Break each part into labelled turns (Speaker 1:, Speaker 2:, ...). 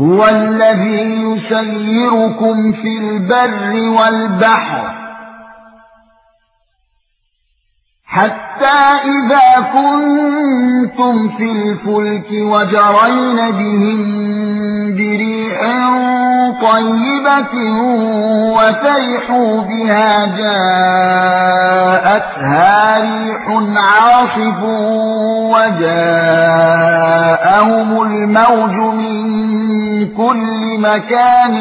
Speaker 1: هُوَ الَّذِي يُسَيِّرُكُمْ فِي الْبَرِّ وَالْبَحْرِ حَتَّى إِذَا كُنتُمْ فِي الْفُلْكِ وَجَرَيْنَ بِهِم بِرِيحٍ طَيِّبَةٍ وَفَرِحُوا بِهَا جَاءَتْهَا رِيحٌ عَاصِفٌ وَجَاءَهُمُ الْمَوْجُ مِن كُلِّ مَكَانٍ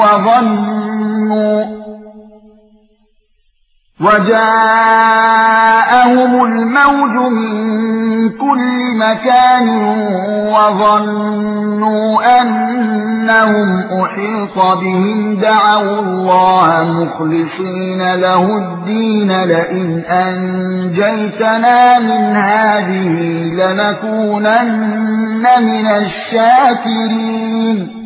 Speaker 1: وَظَنُّوا وَجَاءَهُمُ الْمَوْجُ مِن كُلِّ مَكَانٍ وَظَنُّوا أَنَّهُمْ أُحِيطَ بِهِمْ. دَعَوُا اللَّهَ مُخْلِصِينَ لَهُ الدِّينَ. لَئِنْ أَنجَيْتَنَا مِنْ هَٰذِهِ لَنَكُونَنَّ مِنَ الشَّاكِرِينَ.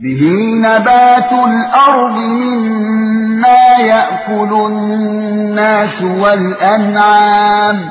Speaker 1: به نبات الأرض مما يأكل الناس والأنعام.